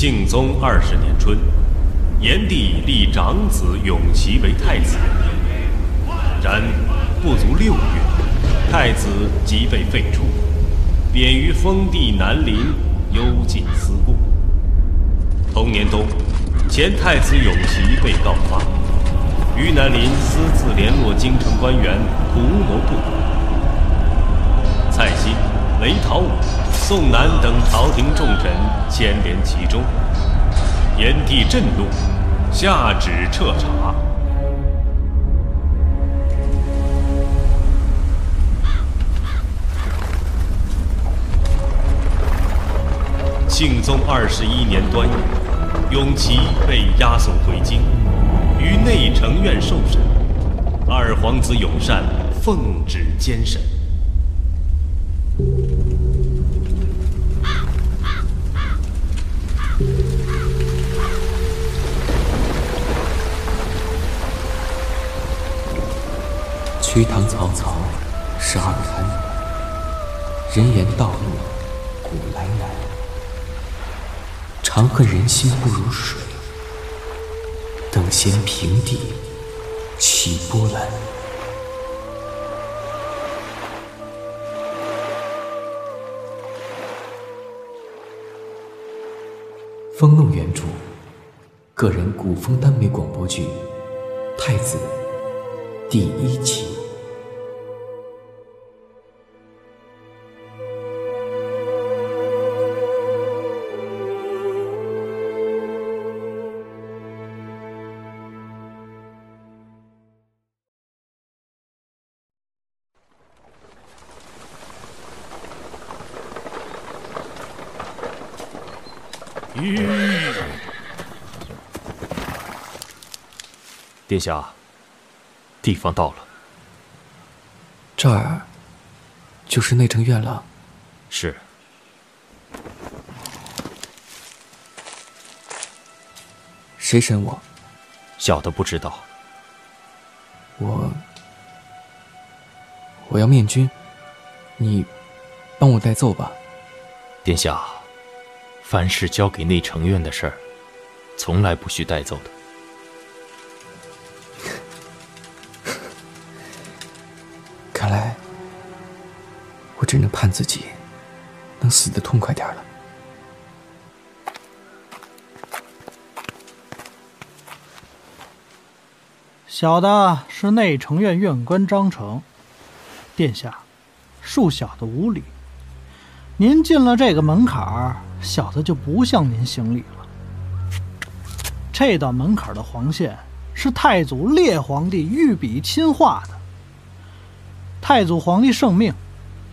庆宗二十年春，炎帝立长子永琪为太子。然不足六月，太子即被废黜，贬于封地南陵，幽禁思故。同年冬，前太子永琪被告发，于南林私自联络京城官员，图谋不轨。蔡新、雷陶武、宋南等朝廷重臣牵连其中，炎帝震怒，下旨彻查。庆宗二十一年端午，永琪被押送回京，于内承院受审。二皇子永善奉旨监审。瞿塘草草，十二滩。人言道路古来难。长恨人心不如水，等闲平地起波澜。风弄原著，个人古风耽美广播剧《太子》第一集。殿下，地方到了。这儿就是内城院了。是。谁审我？小的不知道。我我要面君，你帮我代奏吧。殿下，凡是交给内城院的事儿，从来不许代奏的。只能盼自己能死得痛快点了。小的是内城院院官张成，殿下，恕小的无礼。您进了这个门槛儿，小的就不向您行礼了。这道门槛的黄线是太祖烈皇帝御笔亲画的。太祖皇帝圣命，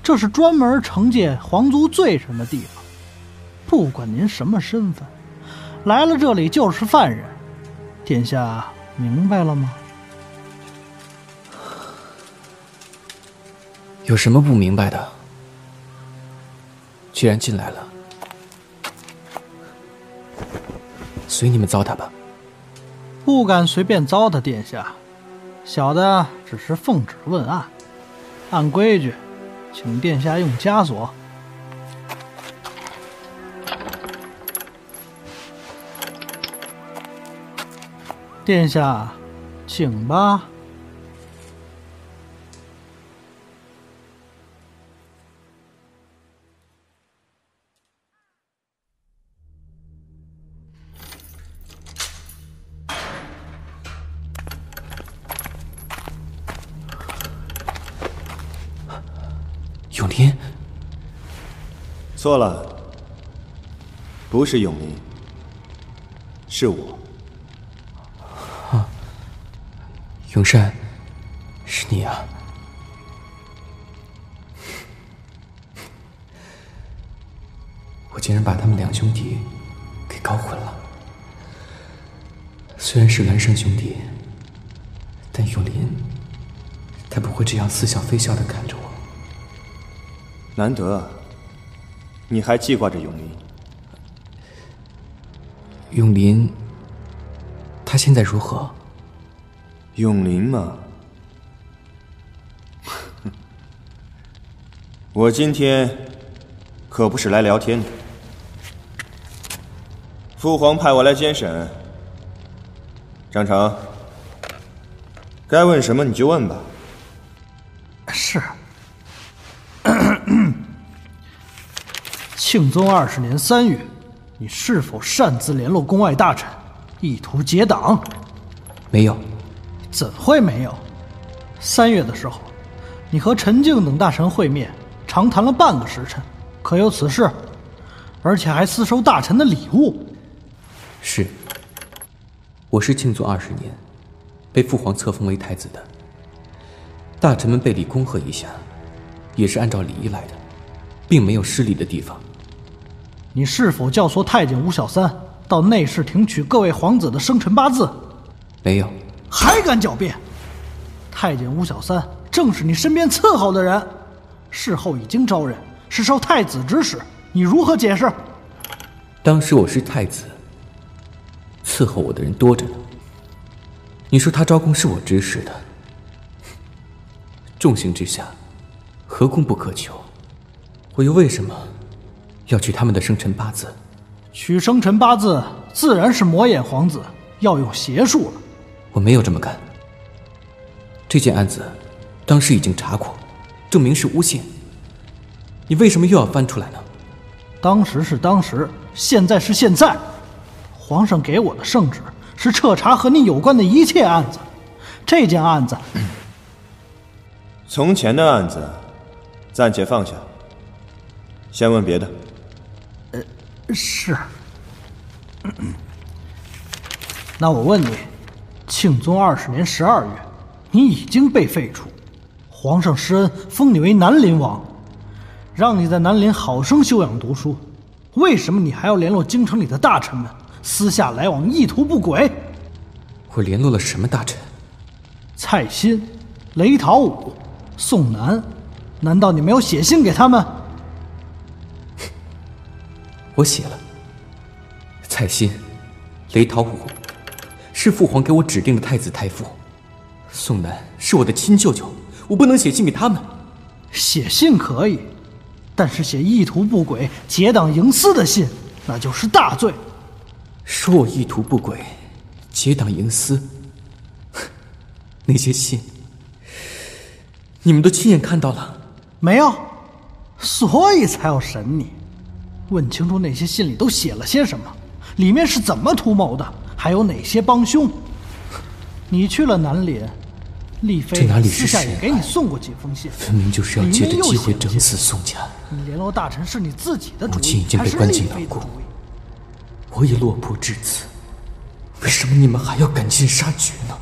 这是专门惩戒皇族罪人的地方。不管您什么身份，来了这里就是犯人。殿下明白了吗？有什么不明白的？既然进来了，随你们糟蹋吧。不敢随便糟蹋殿下，小的只是奉旨问案，按规矩，请殿下用枷锁。殿下，请吧。错了，不是永林，是我。啊，永善，是你啊！我竟然把他们两兄弟给搞混了。虽然是孪生兄弟，但永林他不会这样似笑非笑的看着我。难得，你还记挂着永林。永林，他现在如何？永林嘛，我今天可不是来聊天的。父皇派我来监审，张成，该问什么你就问吧。庆宗二十年三月，你是否擅自联络宫外大臣，意图结党？没有。怎会没有？三月的时候，你和陈静等大臣会面，长谈了半个时辰，可有此事？而且还私收大臣的礼物。是。我是庆宗二十年，被父皇册封为太子的。大臣们被礼恭贺一下，也是按照礼仪来的，并没有失礼的地方。你是否教唆太监吴小三到内室听取各位皇子的生辰八字？没有。还敢狡辩？太监吴小三正是你身边伺候的人，事后已经招认，是受太子指使。你如何解释？当时我是太子，伺候我的人多着呢。你说他招供是我指使的，重刑之下，何功不可求？我又为什么要取他们的生辰八字？取生辰八字自然是魔眼皇子要用邪术了。我没有这么干。这件案子，当时已经查过，证明是诬陷。你为什么又要翻出来呢？当时是当时，现在是现在。皇上给我的圣旨是彻查和你有关的一切案子。这件案子，从前的案子暂且放下，先问别的。呃，是。那我问你。庆宗二十年十二月，你已经被废除，皇上施恩封你为南林王，让你在南林好生休养读书。为什么你还要联络京城里的大臣们，私下来往，意图不轨？我联络了什么大臣？蔡新、雷陶武、宋南，难道你没有写信给他们？我写了。蔡新、雷桃武。是父皇给我指定的太子太傅，宋南是我的亲舅舅，我不能写信给他们。写信可以，但是写意图不轨、结党营私的信，那就是大罪。说我意图不轨、结党营私，那些信你们都亲眼看到了没有？所以才要审你，问清楚那些信里都写了些什么，里面是怎么图谋的。还有哪些帮凶？你去了南林，丽妃私下也给你送过几封信，分明就是要借着机会整死宋家。你联络大臣是你自己的主意，母亲已经被关进牢宫，我也落魄至此，为什么你们还要赶尽杀绝呢？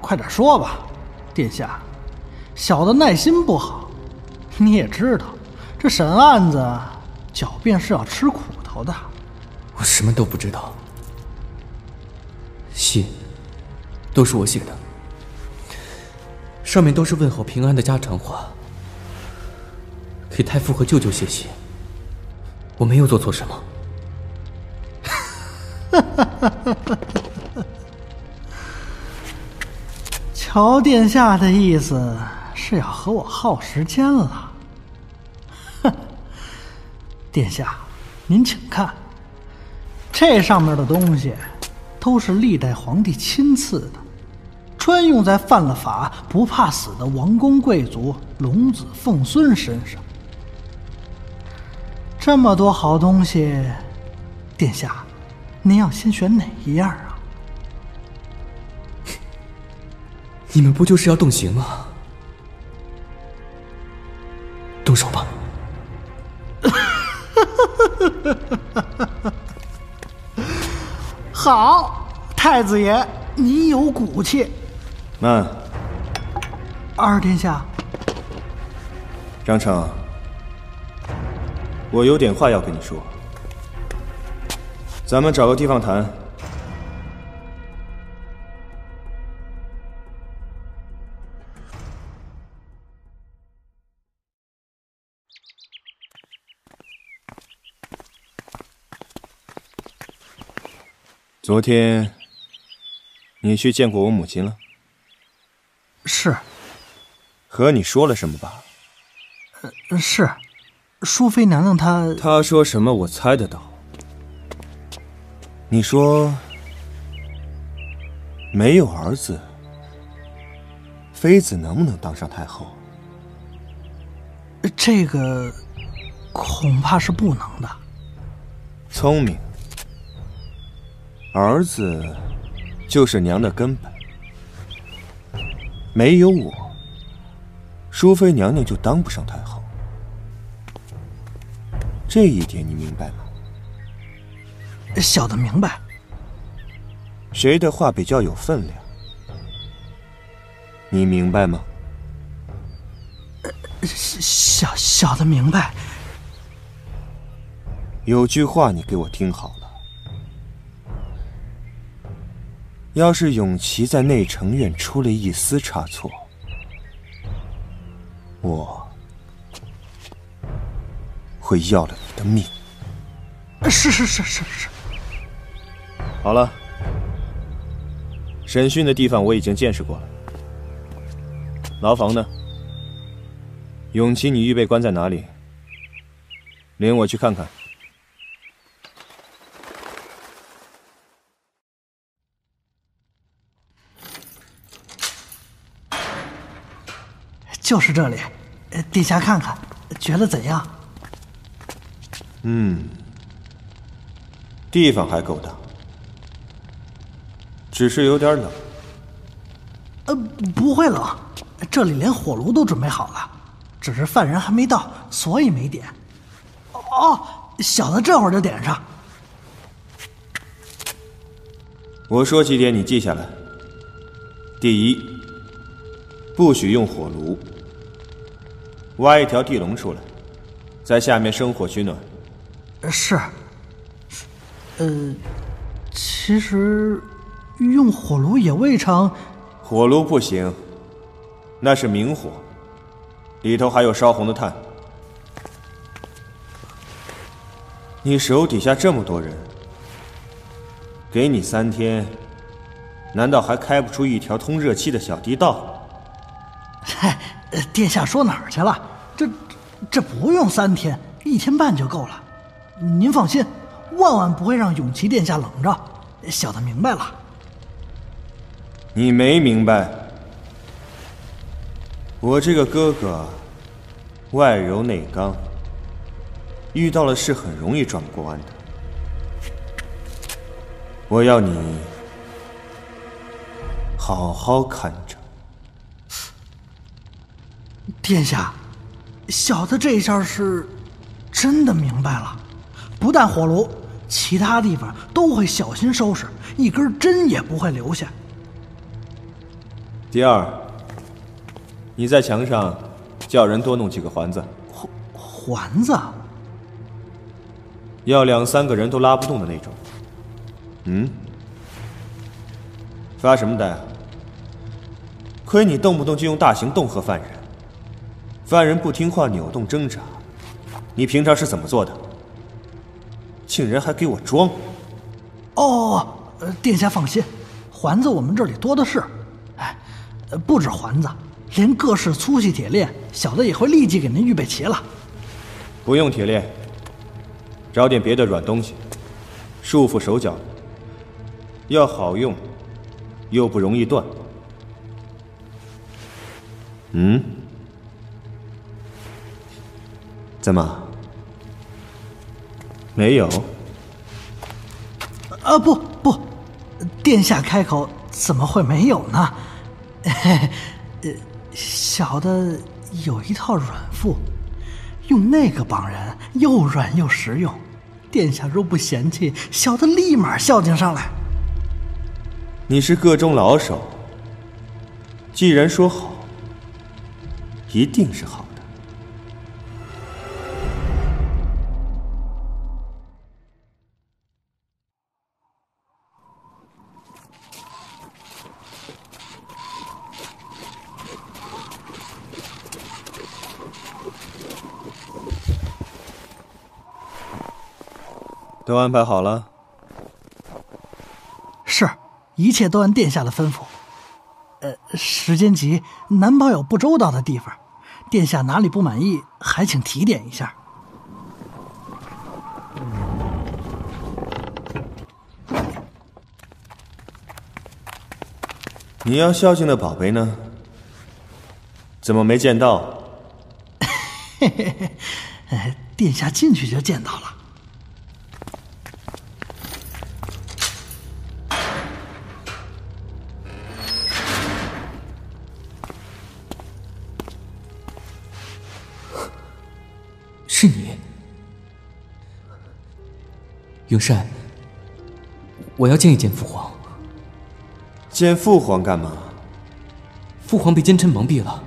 快点说吧，殿下，小的耐心不好。你也知道，这审案子狡辩是要吃苦头的。我什么都不知道。信，都是我写的，上面都是问候平安的家常话。给太傅和舅舅写信，我没有做错什么。乔殿下的意思是要和我耗时间了。殿下，您请看，这上面的东西。都是历代皇帝亲赐的，专用在犯了法不怕死的王公贵族、龙子凤孙身上。这么多好东西，殿下，您要先选哪一样啊？你们不就是要动刑吗？好，太子爷，你有骨气。慢。二殿下。张成，我有点话要跟你说。咱们找个地方谈。昨天，你去见过我母亲了？是。和你说了什么吧？是，淑妃娘娘她……她说什么？我猜得到。你说没有儿子，妃子能不能当上太后？这个恐怕是不能的。聪明，儿子就是娘的根本，没有我，淑妃娘娘就当不上太后。这一点你明白吗？小的明白。谁的话比较有分量？你明白吗？小小的明白。有句话你给我听好要是永琪在内城院出了一丝差错，我会要了你的命。是是是是是。好了，审讯的地方我已经见识过了。牢房呢？永琪，你预备关在哪里？领我去看看。就是这里，殿下看看，觉得怎样？嗯，地方还够大，只是有点冷。呃，不会冷，这里连火炉都准备好了，只是犯人还没到，所以没点。哦，小的这会儿就点上。我说几点，你记下来。第一，不许用火炉。挖一条地笼出来，在下面生火取暖。是。呃，其实用火炉也未尝。火炉不行，那是明火，里头还有烧红的炭。你手底下这么多人，给你三天，难道还开不出一条通热气的小地道？嗨，殿下说哪儿去了？这这不用三天，一天半就够了。您放心，万万不会让永琪殿下冷着。小的明白了。你没明白，我这个哥哥外柔内刚，遇到了事很容易转不过弯的。我要你好好看着。殿下。小子这下是真的明白了，不但火炉，其他地方都会小心收拾，一根针也不会留下。第二，你在墙上叫人多弄几个环子。环环子？要两三个人都拉不动的那种。嗯？发什么呆？亏你动不动就用大型恫吓犯人。犯人不听话，扭动挣扎，你平常是怎么做的？竟然还给我装！哦，殿下放心，环子我们这里多的是。哎，不止环子，连各式粗细铁链，小的也会立即给您预备齐了。不用铁链，找点别的软东西，束缚手脚，要好用，又不容易断。嗯？怎么？没有？啊不不，殿下开口怎么会没有呢？呃，小的有一套软腹，用那个绑人又软又实用。殿下若不嫌弃，小的立马孝敬上来。你是个中老手，既然说好，一定是好。都安排好了？是，一切都按殿下的吩咐。呃，时间急，难保有不周到的地方。殿下哪里不满意，还请提点一下。你要孝敬的宝贝呢？怎么没见到？嘿嘿嘿，殿下进去就见到了。永善。我要见一见父皇。见父皇干嘛？父皇被奸臣蒙蔽了，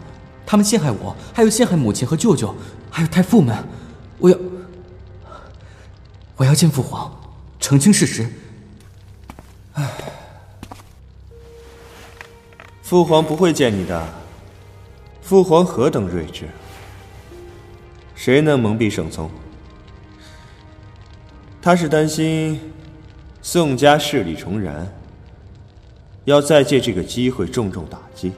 他们陷害我，还有陷害母亲和舅舅，还有太傅们。我要，我要见父皇，澄清事实。唉，父皇不会见你的。父皇何等睿智，谁能蒙蔽圣宗？他是担心宋家势力重燃。要再借这个机会重重打击，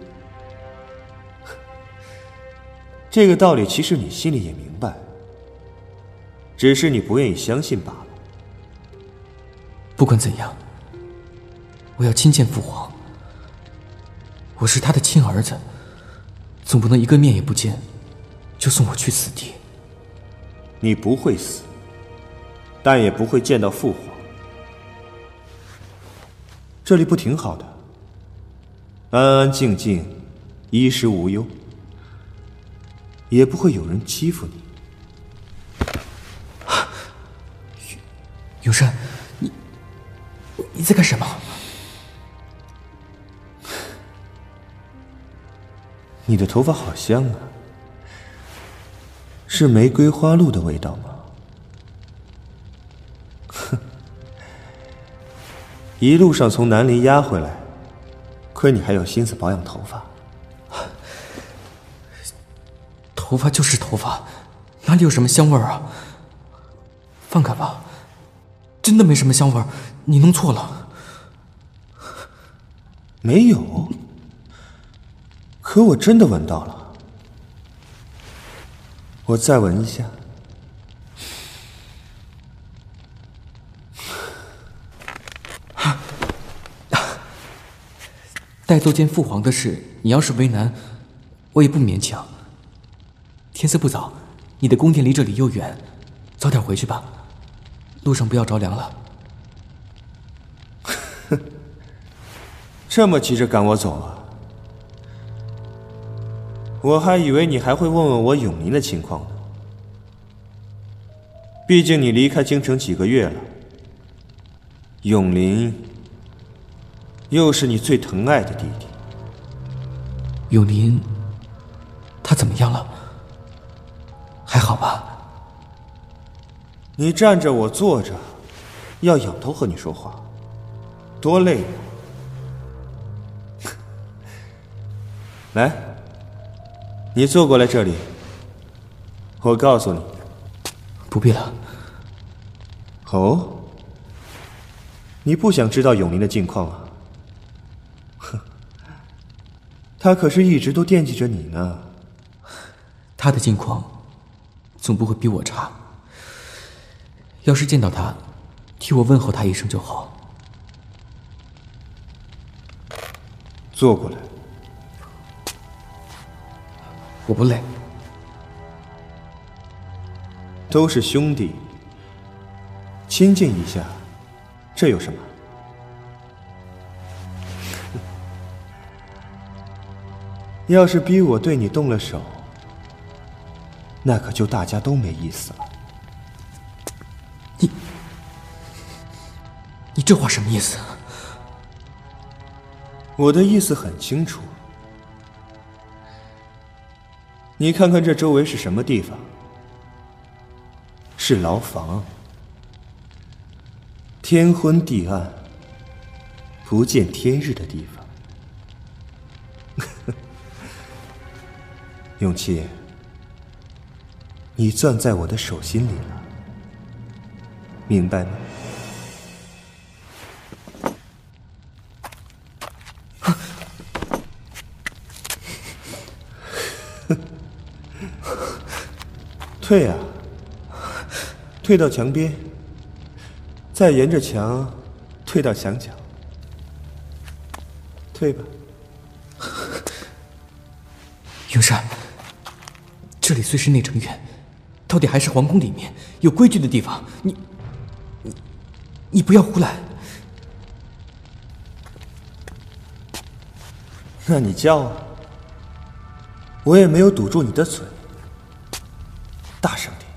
这个道理其实你心里也明白，只是你不愿意相信罢了。不管怎样，我要亲见父皇。我是他的亲儿子，总不能一个面也不见，就送我去死地。你不会死，但也不会见到父皇。这里不挺好的？安安静静，衣食无忧，也不会有人欺负你。永生，你你在干什么？你的头发好香啊，是玫瑰花露的味道吗？一路上从南林押回来。亏你还有心思保养头发，头发就是头发，哪里有什么香味儿啊？放开吧，真的没什么香味儿，你弄错了。没有，可我真的闻到了，我再闻一下。带奏见父皇的事，你要是为难，我也不勉强。天色不早，你的宫殿离这里又远，早点回去吧，路上不要着凉了。这么急着赶我走啊？我还以为你还会问问我永宁的情况呢。毕竟你离开京城几个月了，永宁。又是你最疼爱的弟弟，永林，他怎么样了？还好吧？你站着，我坐着，要仰头和你说话，多累啊！来，你坐过来这里，我告诉你。不必了。哦，你不想知道永林的近况啊？他可是一直都惦记着你呢。他的近况总不会比我差。要是见到他，替我问候他一声就好。坐过来。我不累。都是兄弟，亲近一下，这有什么？要是逼我对你动了手，那可就大家都没意思了。你，你这话什么意思？我的意思很清楚。你看看这周围是什么地方？是牢房，天昏地暗、不见天日的地方。永琪，你攥在我的手心里了，明白吗？退啊！退到墙边，再沿着墙退到墙角，退吧。永山，这里虽是内城院，到底还是皇宫里面有规矩的地方。你，你，你不要胡来。那你叫，我也没有堵住你的嘴。大声点，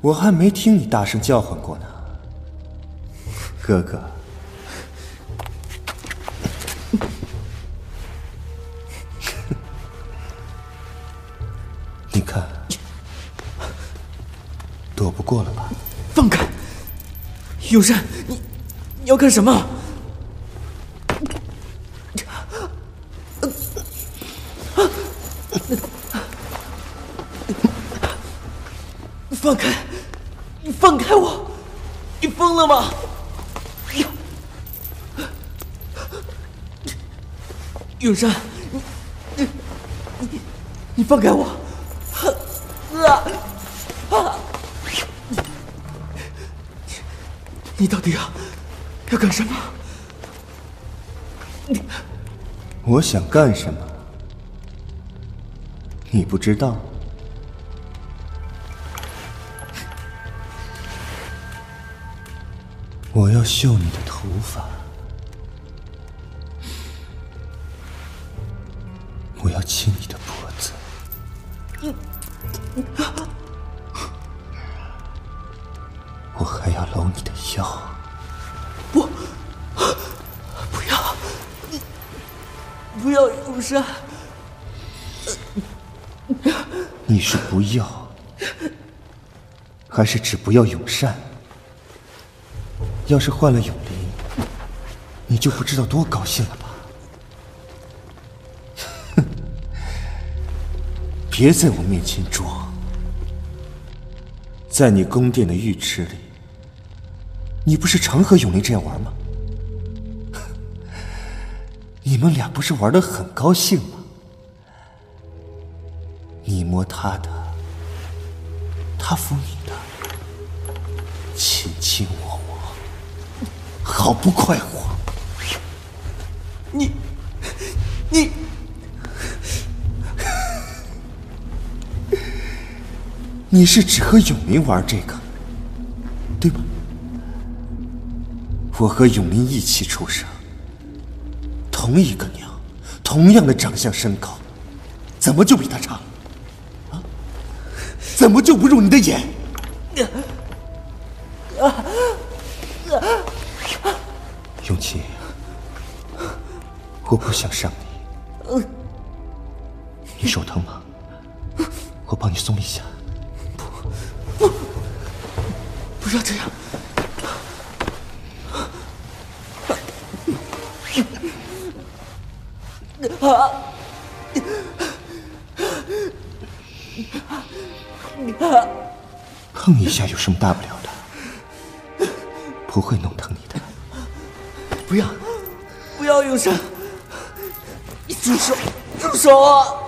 我还没听你大声叫唤过呢，哥哥。过了吧？放开，永山，你你要干什么？放开！你放开我！你疯了吗？永山，你你你你放开我！啊啊！你到底要要干什么？你我想干什么？你不知道？我要秀你的头发，是不要永善？要是换了永林，你就不知道多高兴了吧？哼！别在我面前装，在你宫殿的浴池里，你不是常和永林这样玩吗？你们俩不是玩的很高兴？不快活！你，你，你是只和永林玩这个，对吧？我和永林一起出生，同一个娘，同样的长相身高，怎么就比他差了？啊？怎么就不入你的眼？想伤你。你手疼吗？我帮你松一下。不，不，不要这样。啊！碰一下有什么大不了的？不会弄疼你的。不要，不要永山！住手，住手！啊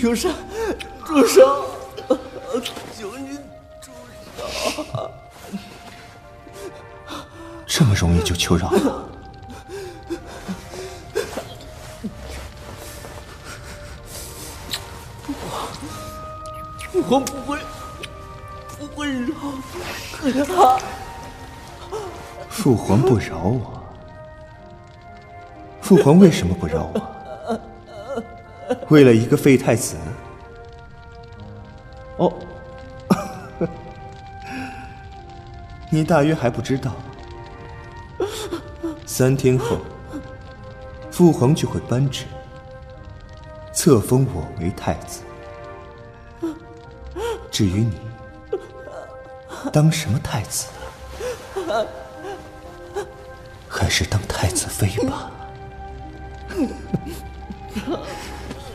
永山，住手！求你住手！这么容易就求饶了？父皇不会，不会饶他。父皇不饶我，父皇为什么不饶我？为了一个废太子？哦，你大约还不知道，三天后，父皇就会颁旨，册封我为太子。至于你，当什么太子？还是当太子妃吧。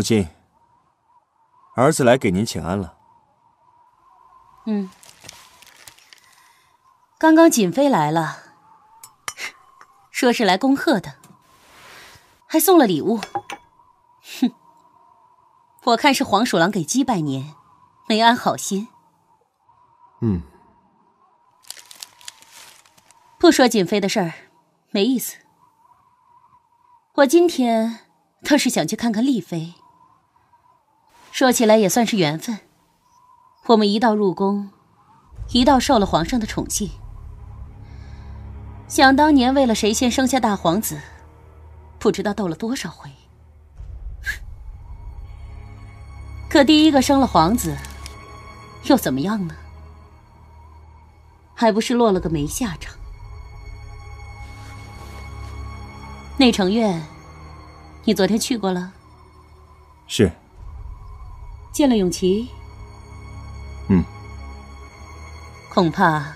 母亲，儿子来给您请安了。嗯，刚刚锦妃来了，说是来恭贺的，还送了礼物。哼，我看是黄鼠狼给鸡拜年，没安好心。嗯，不说锦妃的事儿，没意思。我今天倒是想去看看丽妃。说起来也算是缘分，我们一道入宫，一道受了皇上的宠幸。想当年为了谁先生下大皇子，不知道斗了多少回。可第一个生了皇子，又怎么样呢？还不是落了个没下场。内城院，你昨天去过了？是。见了永琪，嗯，恐怕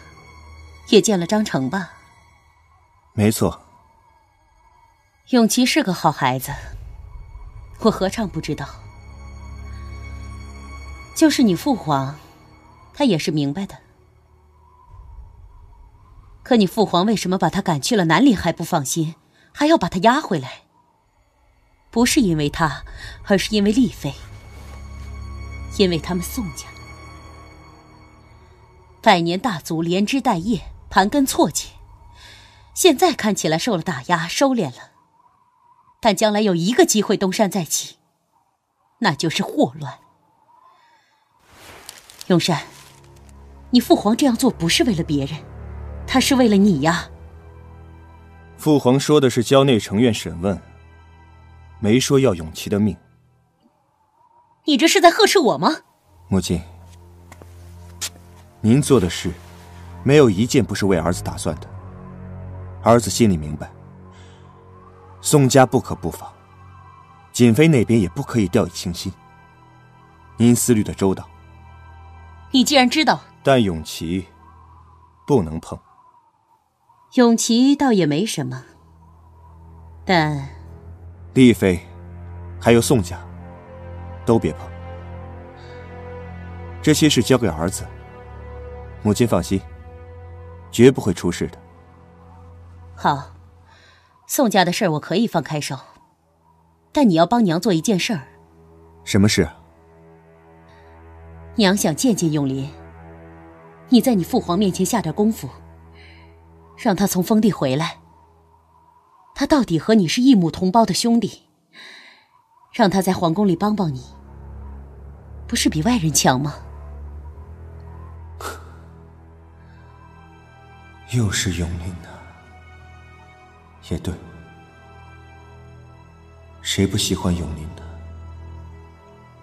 也见了张成吧。没错，永琪是个好孩子，我何尝不知道。就是你父皇，他也是明白的。可你父皇为什么把他赶去了南陵还不放心，还要把他押回来？不是因为他，而是因为丽妃。因为他们宋家百年大族连枝带叶盘根错节，现在看起来受了打压收敛了，但将来有一个机会东山再起，那就是祸乱。永山，你父皇这样做不是为了别人，他是为了你呀。父皇说的是交内城院审问，没说要永琪的命。你这是在呵斥我吗，母亲？您做的事，没有一件不是为儿子打算的。儿子心里明白，宋家不可不防，锦妃那边也不可以掉以轻心。您思虑的周到。你既然知道，但永琪不能碰。永琪倒也没什么，但丽妃还有宋家。都别碰，这些事交给儿子。母亲放心，绝不会出事的。好，宋家的事儿我可以放开手，但你要帮娘做一件事儿。什么事？娘想见见永林，你在你父皇面前下点功夫，让他从封地回来。他到底和你是一母同胞的兄弟。让他在皇宫里帮帮你，不是比外人强吗？又是永林呢？也对，谁不喜欢永林呢？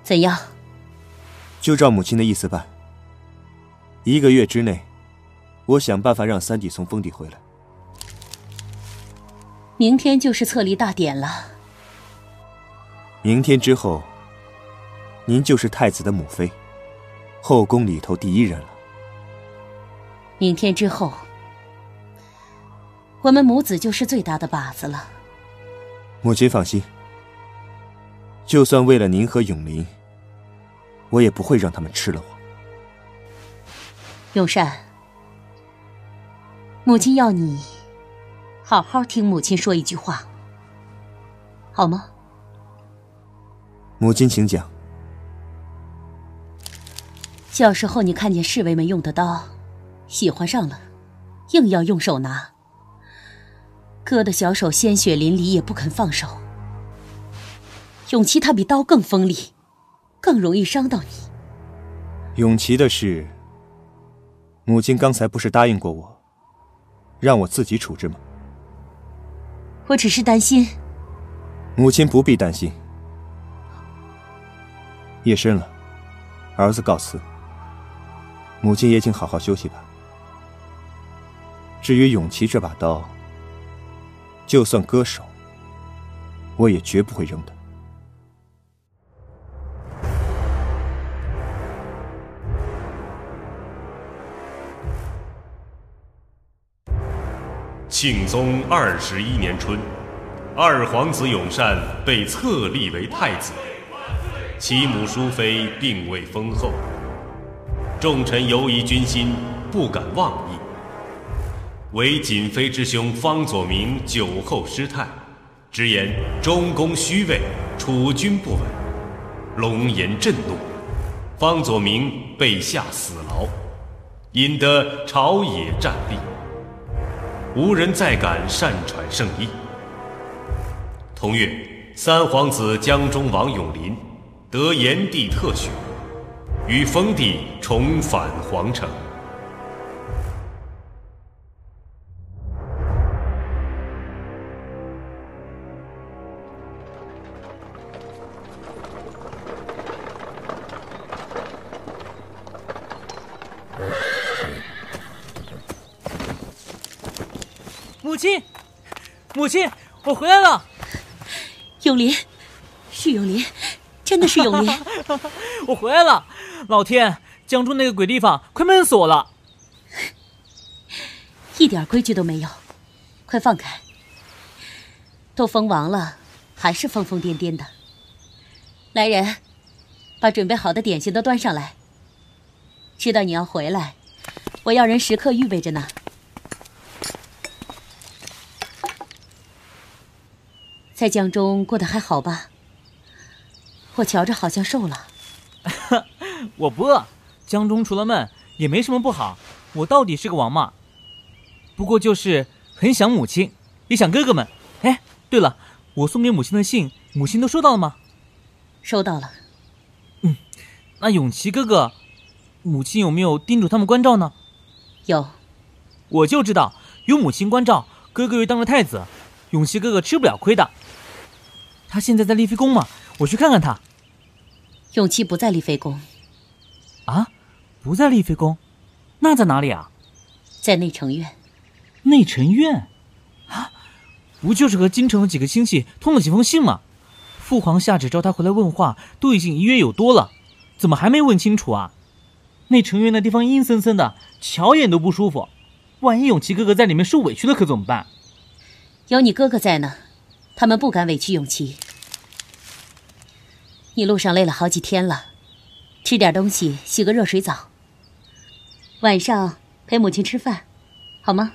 怎样？就照母亲的意思办。一个月之内，我想办法让三弟从封地回来。明天就是册立大典了。明天之后，您就是太子的母妃，后宫里头第一人了。明天之后，我们母子就是最大的靶子了。母亲放心，就算为了您和永林，我也不会让他们吃了我。永善，母亲要你好好听母亲说一句话，好吗？母亲，请讲。小时候你看见侍卫们用的刀，喜欢上了，硬要用手拿，割的小手鲜血淋漓也不肯放手。永琪他比刀更锋利，更容易伤到你。永琪的事。母亲刚才不是答应过我，让我自己处置吗？我只是担心。母亲不必担心。夜深了，儿子告辞。母亲也请好好休息吧。至于永琪这把刀，就算割手，我也绝不会扔的。庆宗二十一年春，二皇子永善被册立为太子，其母淑妃并未封后。众臣犹疑君心，不敢妄议。唯瑾妃之兄方佐明酒后失态，直言中宫虚位，储君不稳，龙颜震怒，方佐明被下死牢，引得朝野战栗。无人再敢擅传圣意。同月，三皇子江中王永林得炎帝特许，与封地重返皇城。母亲，母亲，我回来了。永林，是永林，真的是永林。我回来了，老天，江中那个鬼地方快闷死我了。一点规矩都没有，快放开。都封王了，还是疯疯癫癫的。来人，把准备好的点心都端上来。知道你要回来，我要人时刻预备着呢。在江中过得还好吧？我瞧着好像瘦了。我不饿，江中除了闷也没什么不好。我到底是个王嘛。不过就是很想母亲，也想哥哥们。哎，对了，我送给母亲的信，母亲都收到了吗？收到了。嗯，那永琪哥哥，母亲有没有叮嘱他们关照呢？有。我就知道有母亲关照，哥哥又当了太子，永琪哥哥吃不了亏的。他现在在丽妃宫嘛？我去看看他。永琪不在丽妃宫。啊，不在丽妃宫，那在哪里啊？在内城院。内城院？啊，不就是和京城的几个亲戚通了几封信吗？父皇下旨召他回来问话，都已经一月有多了，怎么还没问清楚啊？内城院那地方阴森森的，瞧一眼都不舒服。万一永琪哥哥在里面受委屈了，可怎么办？有你哥哥在呢。他们不敢委屈永琪。你路上累了好几天了，吃点东西，洗个热水澡。晚上陪母亲吃饭，好吗？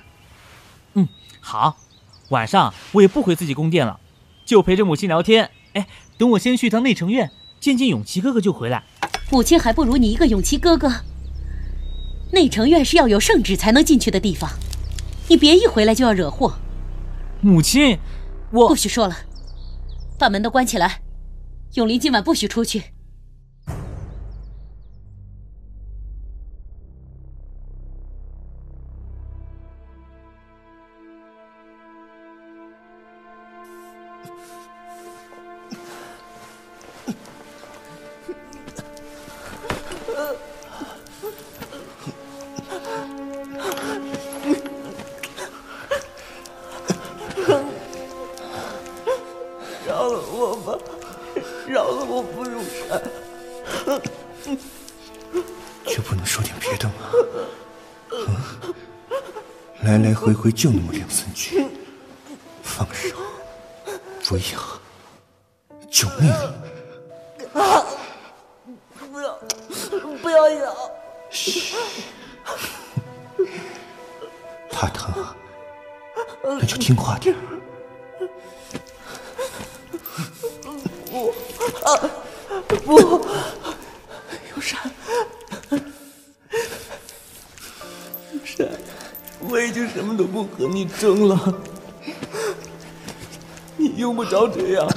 嗯，好。晚上我也不回自己宫殿了，就陪着母亲聊天。哎，等我先去趟内城院见见永琪哥哥就回来。母亲还不如你一个永琪哥哥。内城院是要有圣旨才能进去的地方，你别一回来就要惹祸。母亲。我不许说了，把门都关起来。永林今晚不许出去。就那么两三句，争了，你用不着这样。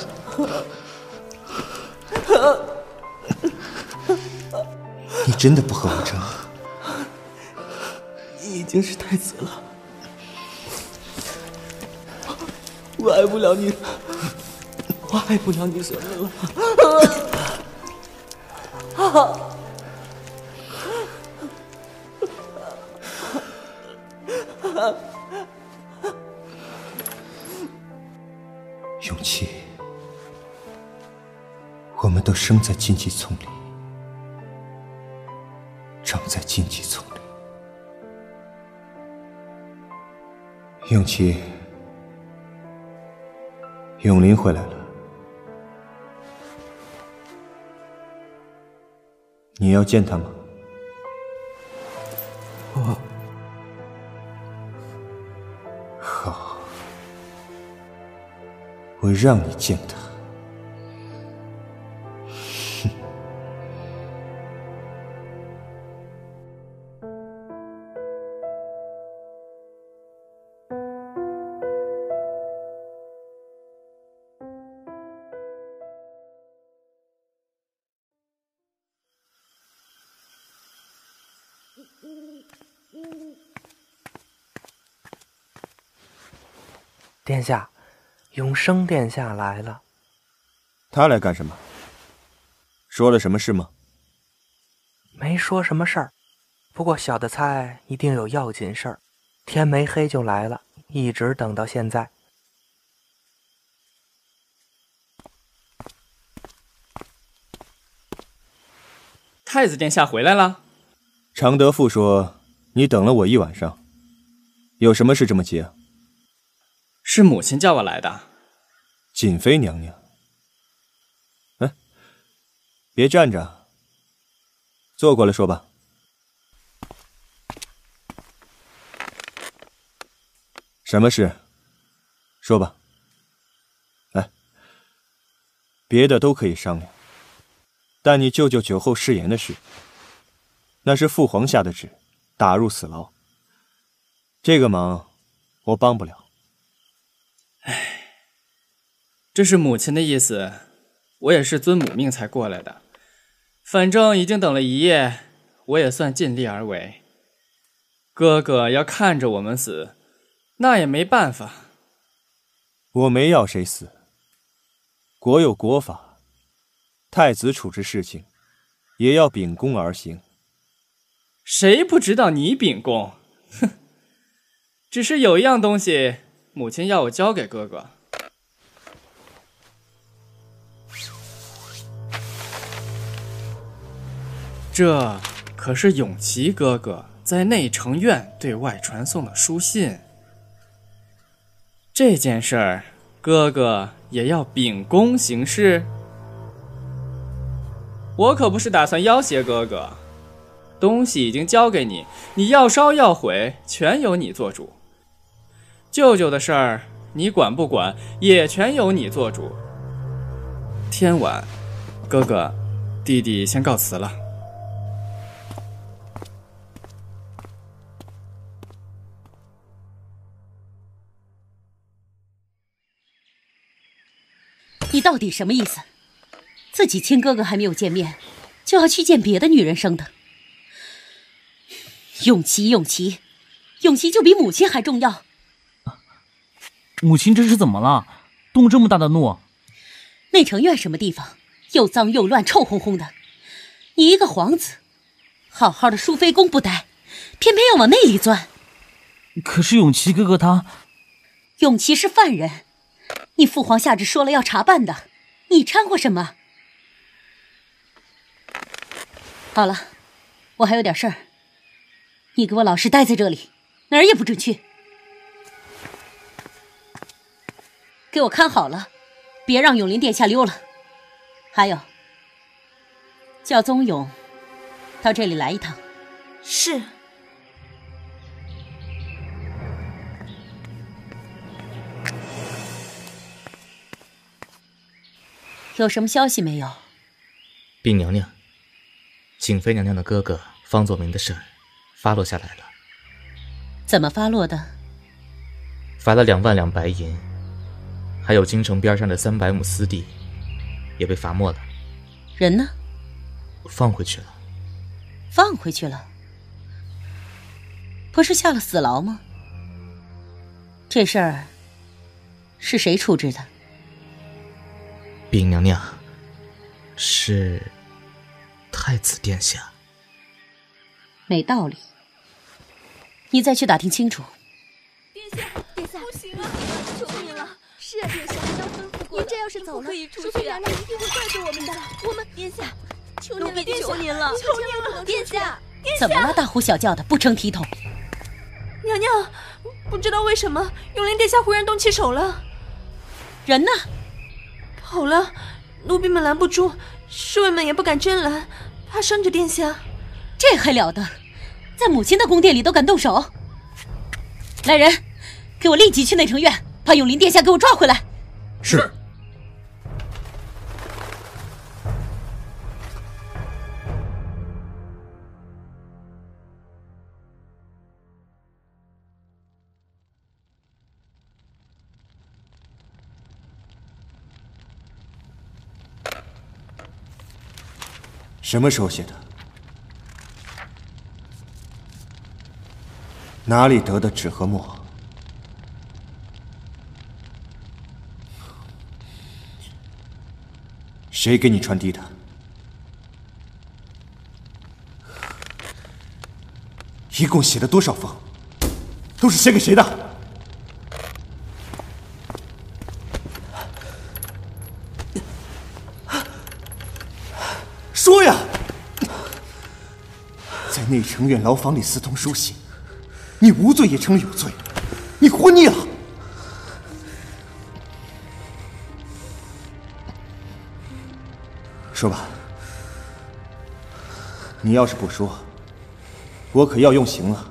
你真的不和我争？你已经是太子了，我爱不了你，我爱不了你什么了？永们都生在荆棘丛里，长在荆棘丛里。永琪，永林回来了，你要见他吗？我好，我让你见他。殿下，永生殿下来了。他来干什么？说了什么事吗？没说什么事儿，不过小的猜一定有要紧事儿。天没黑就来了，一直等到现在。太子殿下回来了。常德父说你等了我一晚上，有什么事这么急啊？是母亲叫我来的。瑾妃娘娘，哎，别站着，坐过来说吧。什么事？说吧。来，别的都可以商量，但你舅舅酒后失言的事，那是父皇下的旨，打入死牢。这个忙，我帮不了。唉，这是母亲的意思，我也是遵母命才过来的。反正已经等了一夜，我也算尽力而为。哥哥要看着我们死，那也没办法。我没要谁死。国有国法，太子处置事情，也要秉公而行。谁不知道你秉公？哼，只是有一样东西。母亲要我交给哥哥，这可是永琪哥哥在内城院对外传送的书信。这件事儿，哥哥也要秉公行事。我可不是打算要挟哥哥，东西已经交给你，你要烧要毁，全由你做主。舅舅的事儿，你管不管也全由你做主。天晚，哥哥，弟弟先告辞了。你到底什么意思？自己亲哥哥还没有见面，就要去见别的女人生的？永琪，永琪，永琪就比母亲还重要。母亲这是怎么了？动这么大的怒？内城院什么地方？又脏又乱，臭烘烘的。你一个皇子，好好的淑妃宫不待，偏偏要往那里钻。可是永琪哥哥他……永琪是犯人，你父皇下旨说了要查办的，你掺和什么？好了，我还有点事儿，你给我老实待在这里，哪儿也不准去。给我看好了，别让永林殿下溜了。还有，叫宗勇到这里来一趟。是。有什么消息没有？禀娘娘，景妃娘娘的哥哥方作明的事儿发落下来了。怎么发落的？罚了两万两白银，还有京城边上的三百亩私地，也被罚没了。人呢？放回去了。放回去了？不是下了死牢吗？这事儿是谁处置的？禀娘娘，是太子殿下。没道理，你再去打听清楚。殿下，殿下，不行啊！求你了，是啊，殿下，刚吩咐过，您这要是走了，淑妃娘娘一定会怪罪我们的。我们，殿下，求您了，求您了，求您了，殿下，殿下，怎么了？大呼小叫的，不成体统。娘娘，不知道为什么永陵殿下忽然动起手了。人呢？跑了，奴婢们拦不住，侍卫们也不敢真拦，怕伤着殿下。这还了得，在母亲的宫殿里都敢动手！来人，给我立即去内城院，把永林殿下给我抓回来。是。什么时候写的？哪里得的纸和墨？谁给你传递的？一共写了多少封？都是写给谁的？说呀！在内城院牢房里私通书信，你无罪也成了有罪，你活腻了。说吧，你要是不说，我可要用刑了。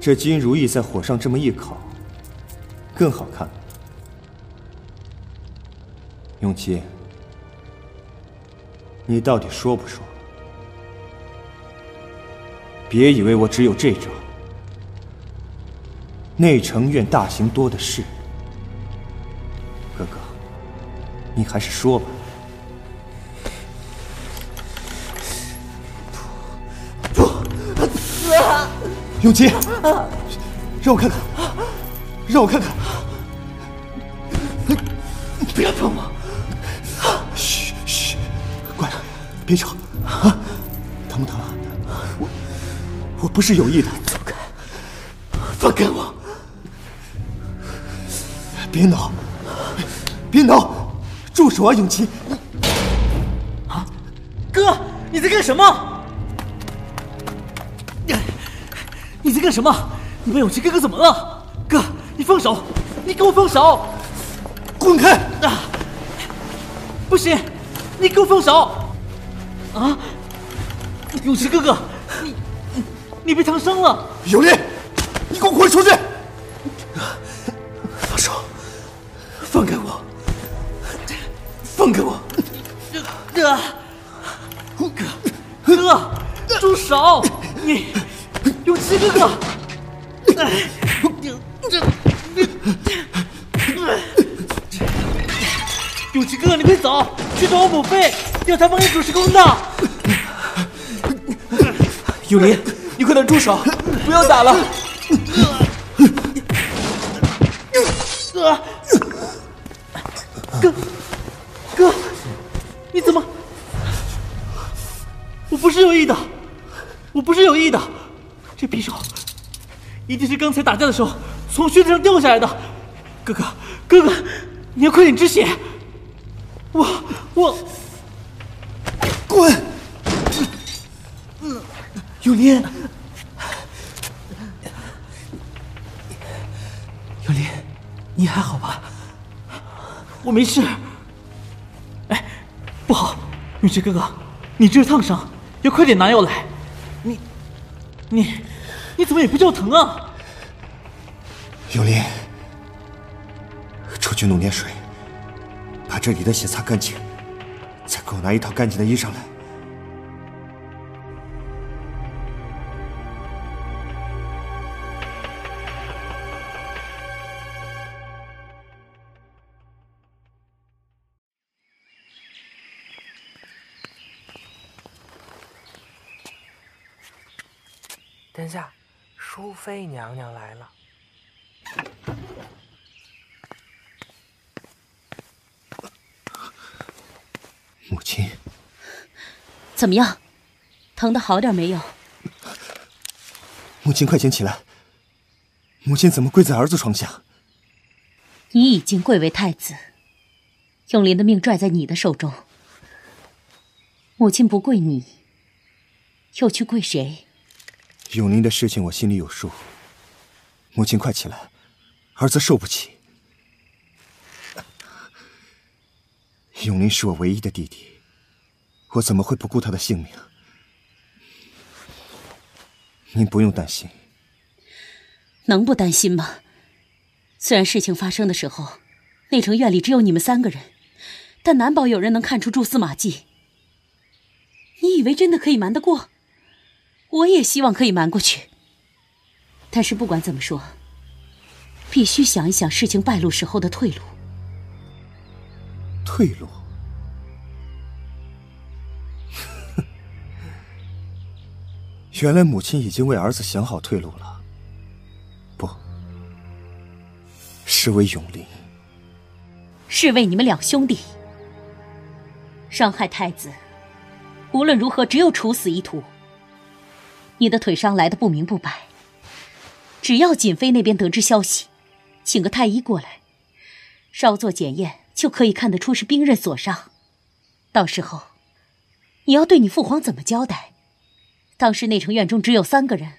这金如意在火上这么一烤，更好看。永琪，你到底说不说？别以为我只有这招。内城院大刑多的是，哥哥，你还是说吧。永琪，让我看看，让我看看，不要碰我！嘘嘘，乖了，别吵啊！疼不疼？我我不是有意的。走开！放开我！别挠！别挠！住手啊，永琪！啊，哥，你在干什么？干什么？你把永琪哥哥怎么了？哥，你放手！你给我放手！滚开！啊！不行，你给我放手！啊！永琪哥哥，你你被烫伤了！永林，要她帮你主持公道。永林，你快点住手，不要打了。哥，哥，你怎么？我不是有意的，我不是有意的。这匕首一定是刚才打架的时候从靴子上掉下来的。哥哥，哥哥，你要快点止血。我我，滚！永林，永林，你还好吧？我没事。哎，不好，永琪哥哥，你这是烫伤，要快点拿药来。你，你，你怎么也不叫疼啊？永林，出去弄点水，把这里的血擦干净，再给我拿一套干净的衣裳来。殿下，淑妃娘娘来了。母亲，怎么样？疼的好点没有？母亲，快请起来！母亲怎么跪在儿子床下？你已经贵为太子，永林的命拽在你的手中。母亲不跪你，又去跪谁？永林的事情我心里有数。母亲，快起来，儿子受不起。永林是我唯一的弟弟，我怎么会不顾他的性命？您不用担心。能不担心吗？虽然事情发生的时候，内城院里只有你们三个人，但难保有人能看出蛛丝马迹。你以为真的可以瞒得过？我也希望可以瞒过去。但是不管怎么说，必须想一想事情败露时候的退路。退路？原来母亲已经为儿子想好退路了。不，是为永林，是为你们两兄弟。伤害太子，无论如何只有处死一途。你的腿伤来的不明不白，只要锦妃那边得知消息，请个太医过来，稍作检验就可以看得出是兵刃所伤。到时候，你要对你父皇怎么交代？当时内城院中只有三个人，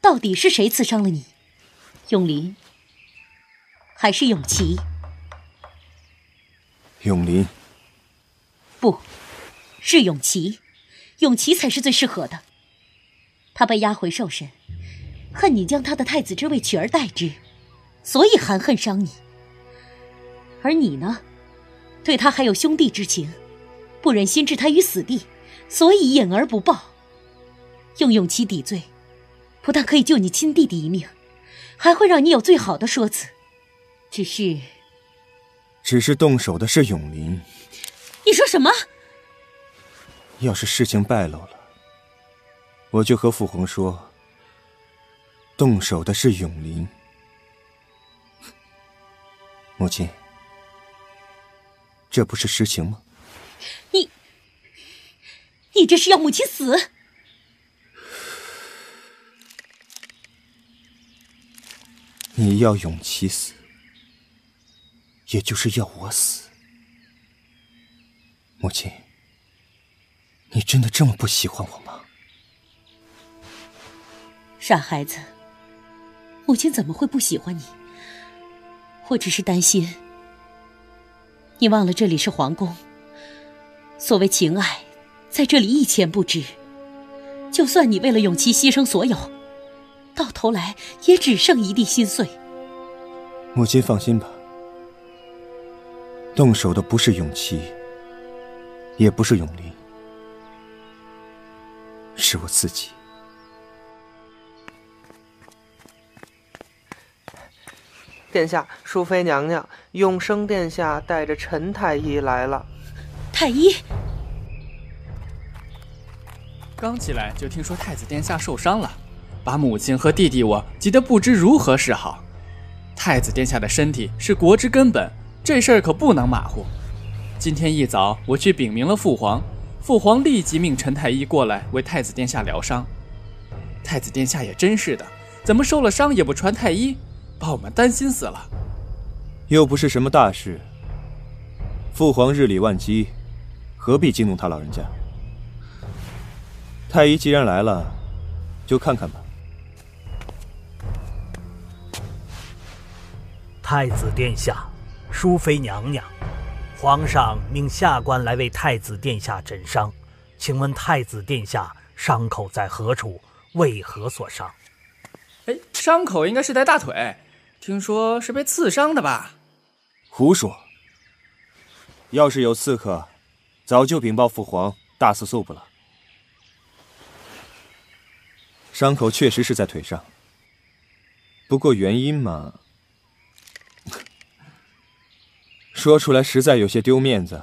到底是谁刺伤了你？永林，还是永琪？永林，不，是永琪，永琪才是最适合的。他被押回寿身，恨你将他的太子之位取而代之，所以含恨伤你。而你呢，对他还有兄弟之情，不忍心置他于死地，所以隐而不报。用永琪抵罪，不但可以救你亲弟弟一命，还会让你有最好的说辞。只是，只是动手的是永林。你说什么？要是事情败露了，我就和父皇说，动手的是永林。母亲，这不是实情吗？你，你这是要母亲死？你要永琪死，也就是要我死。母亲，你真的这么不喜欢我吗？傻孩子，母亲怎么会不喜欢你？我只是担心你忘了这里是皇宫，所谓情爱，在这里一钱不值。就算你为了永琪牺牲所有。到头来也只剩一地心碎。母亲放心吧，动手的不是永琪，也不是永林，是我自己。殿下，淑妃娘娘，永生殿下带着陈太医来了。太医刚起来就听说太子殿下受伤了。把母亲和弟弟我急得不知如何是好。太子殿下的身体是国之根本，这事儿可不能马虎。今天一早我去禀明了父皇，父皇立即命陈太医过来为太子殿下疗伤。太子殿下也真是的，怎么受了伤也不传太医，把我们担心死了。又不是什么大事，父皇日理万机，何必惊动他老人家？太医既然来了，就看看吧。太子殿下，淑妃娘娘，皇上命下官来为太子殿下诊伤，请问太子殿下伤口在何处？为何所伤？哎，伤口应该是在大腿，听说是被刺伤的吧？胡说！要是有刺客，早就禀报父皇，大肆搜捕了。伤口确实是在腿上，不过原因嘛，说出来实在有些丢面子。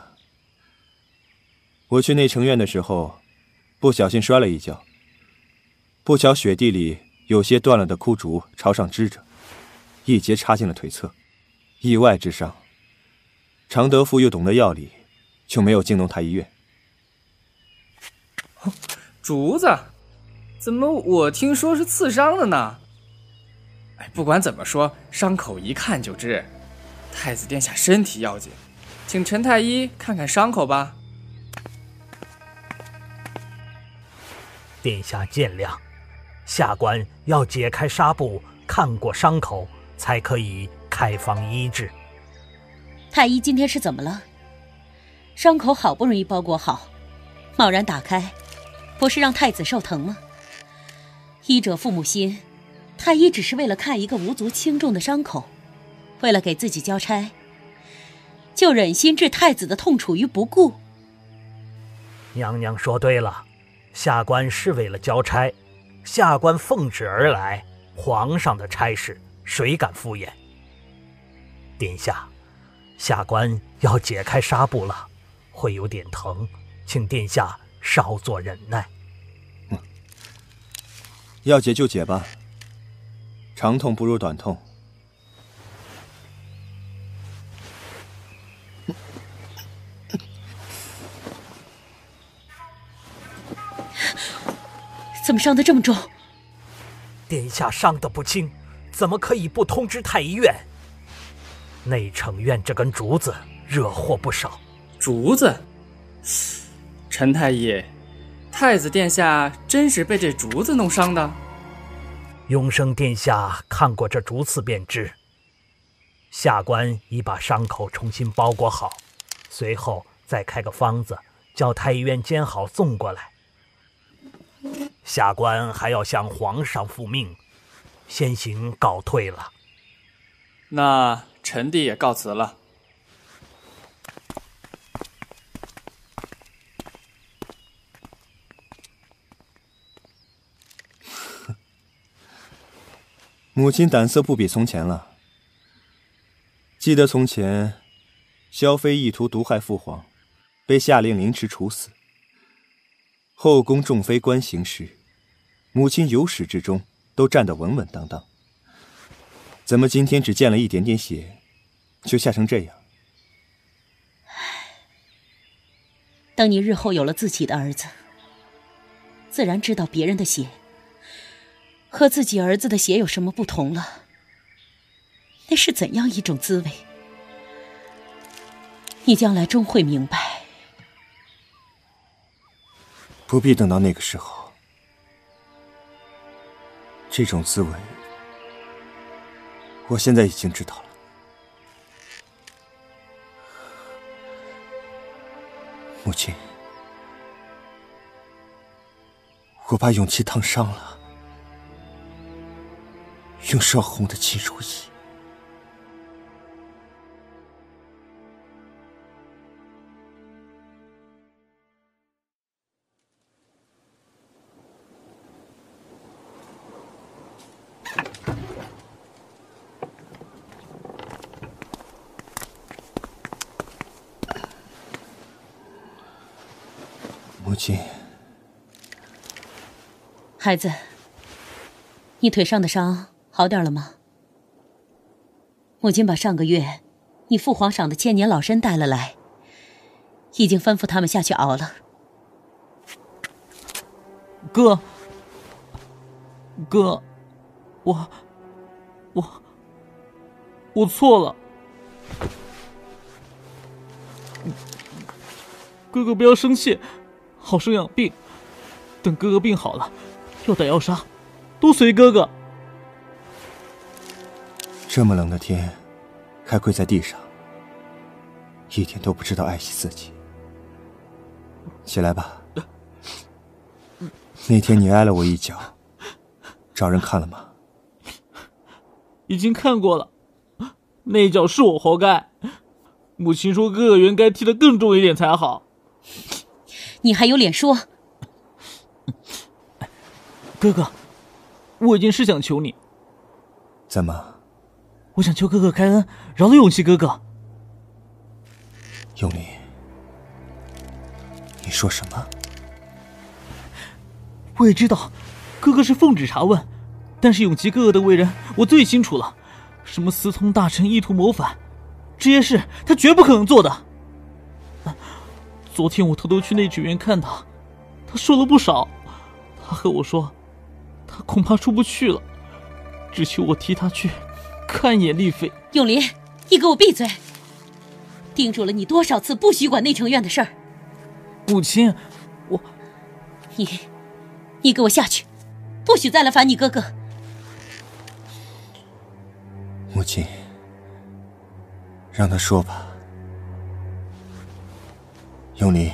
我去内城院的时候，不小心摔了一跤，不巧雪地里有些断了的枯竹朝上支着，一节插进了腿侧，意外之伤。常德父又懂得药理，就没有惊动太医院。竹子，怎么我听说是刺伤的呢？哎，不管怎么说，伤口一看就知。太子殿下身体要紧，请陈太医看看伤口吧。殿下见谅，下官要解开纱布，看过伤口，才可以开方医治。太医今天是怎么了？伤口好不容易包裹好，贸然打开，不是让太子受疼吗？医者父母心，太医只是为了看一个无足轻重的伤口，为了给自己交差，就忍心置太子的痛楚于不顾。娘娘说对了，下官是为了交差，下官奉旨而来，皇上的差事谁敢敷衍？殿下。下官要解开纱布了，会有点疼，请殿下稍作忍耐。要解就解吧，长痛不如短痛。怎么伤得这么重？殿下伤得不轻，怎么可以不通知太医院？内城院这根竹子惹祸不少。竹子，陈太医，太子殿下真是被这竹子弄伤的。永生殿下看过这竹刺便知。下官已把伤口重新包裹好，随后再开个方子，叫太医院煎好送过来。下官还要向皇上复命，先行告退了。那。臣弟也告辞了。母亲胆色不比从前了。记得从前，萧妃意图毒害父皇，被下令凌迟处死。后宫众妃官行时，母亲由始至终都站得稳稳当当。怎么今天只见了一点点血，就吓成这样？等你日后有了自己的儿子，自然知道别人的血和自己儿子的血有什么不同了。那是怎样一种滋味？你将来终会明白。不必等到那个时候，这种滋味。我现在已经知道了，母亲，我把勇气烫伤了，用烧红的金如意。孩子，你腿上的伤好点了吗？母亲把上个月你父皇赏的千年老参带了来，已经吩咐他们下去熬了。哥，哥，我，我，我错了。哥哥不要生气，好生养病。等哥哥病好了，要打要杀，都随哥哥。这么冷的天，还跪在地上，一点都不知道爱惜自己。起来吧。那天你挨了我一脚，找人看了吗？已经看过了，那一脚是我活该。母亲说哥哥原该踢得更重一点才好。你还有脸说？哥哥，我有件事想求你。怎么？我想求哥哥开恩，饶了永琪哥哥。永林，你说什么？我也知道，哥哥是奉旨查问，但是永琪哥哥的为人我最清楚了，什么私通大臣、意图谋反，这些事他绝不可能做的。昨天我偷偷去内职院看他，他说了不少，他和我说，他恐怕出不去了，只求我替他去看一眼丽妃。永林，你给我闭嘴！叮嘱了你多少次，不许管内城院的事儿。母亲，我，你。你给我下去，不许再来烦你哥哥。母亲，让他说吧。永林，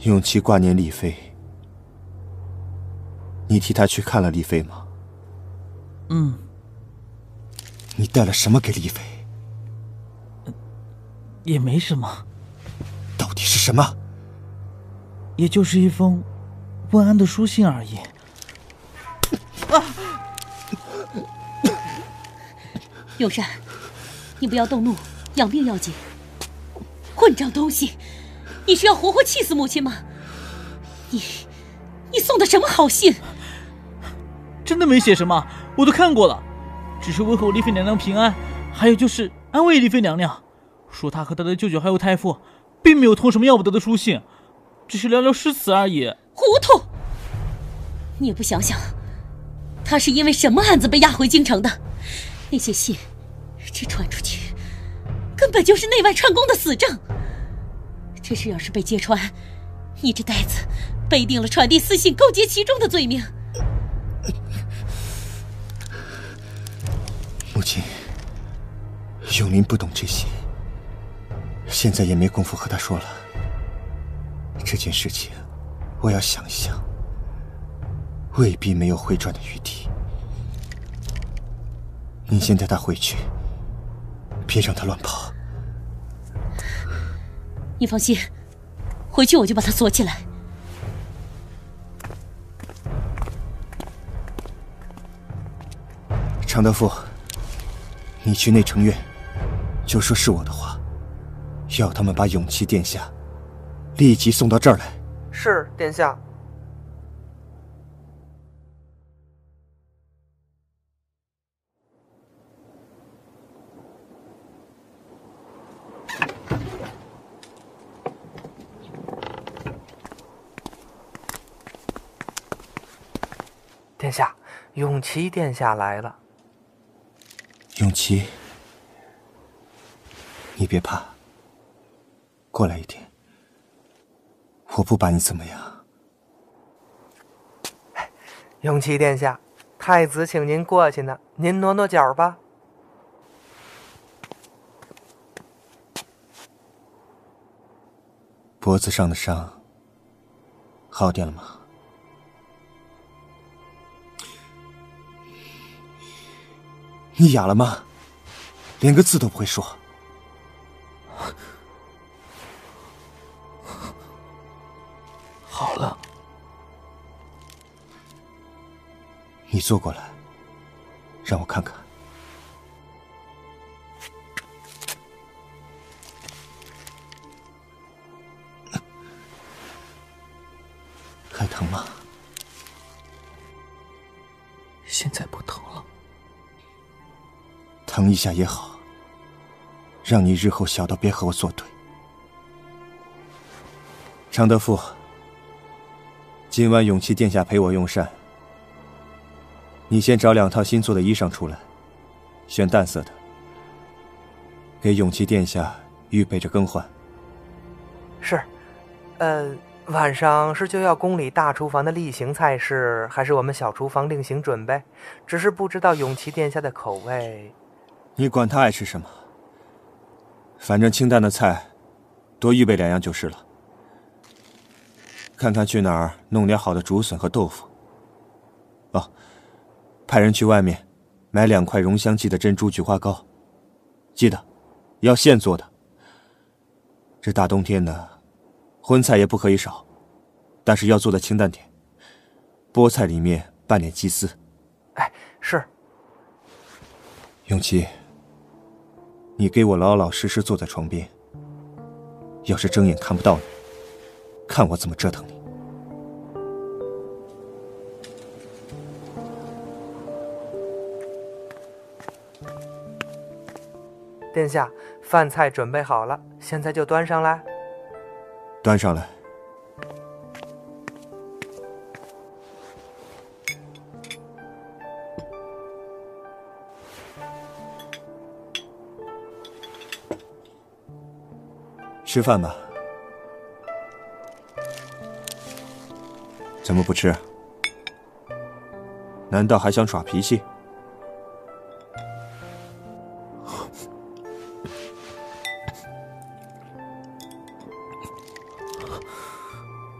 永琪挂念丽妃，你替他去看了丽妃吗？嗯。你带了什么给丽妃？也没什么。到底是什么？也就是一封问安的书信而已。啊！友善，你不要动怒，养病要紧。混账东西，你是要活活气死母亲吗？你，你送的什么好信？真的没写什么，我都看过了，只是问候丽妃娘娘平安，还有就是安慰丽妃娘娘，说她和她的舅舅还有太傅，并没有通什么要不得的书信。只是寥寥诗词而已。糊涂！你也不想想，他是因为什么案子被押回京城的？那些信，这传出去，根本就是内外串供的死证。这事要是被揭穿，你这呆子背定了传递私信、勾结其中的罪名。母亲，永林不懂这些，现在也没工夫和他说了。这件事情，我要想一想，未必没有回转的余地。你先带他回去，别让他乱跑。你放心，回去我就把他锁起来。常德富，你去内城院，就说是我的话，要他们把永琪殿下。立即送到这儿来。是，殿下。殿下，永琪殿下来了。永琪，你别怕，过来一点。我不把你怎么样，永琪殿下，太子请您过去呢，您挪挪脚吧。脖子上的伤好点了吗？你哑了吗？连个字都不会说。好了，你坐过来，让我看看。还疼吗？疼一下也好，让你日后小到别和我作对。常德富。今晚永琪殿下陪我用膳，你先找两套新做的衣裳出来，选淡色的，给永琪殿下预备着更换。是，呃，晚上是就要宫里大厨房的例行菜式，还是我们小厨房另行准备？只是不知道永琪殿下的口味。你管他爱吃什么，反正清淡的菜，多预备两样就是了。看看去哪儿弄点好的竹笋和豆腐。哦，派人去外面买两块溶香剂的珍珠菊花糕，记得要现做的。这大冬天的，荤菜也不可以少，但是要做的清淡点。菠菜里面拌点鸡丝。哎，是。永琪，你给我老老实实坐在床边。要是睁眼看不到你，看我怎么折腾你。殿下，饭菜准备好了，现在就端上来。端上来。吃饭吧。怎么不吃？难道还想耍脾气？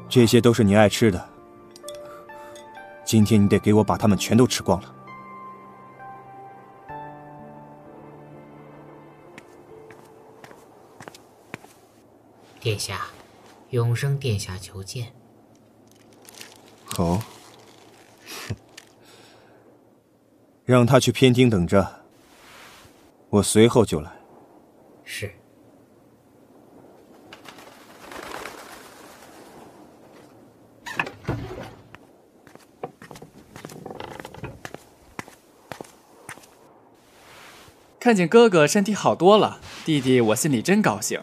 这些都是你爱吃的，今天你得给我把它们全都吃光了。下，永生殿下求见。好，让他去偏厅等着，我随后就来。是。看见哥哥身体好多了，弟弟我心里真高兴。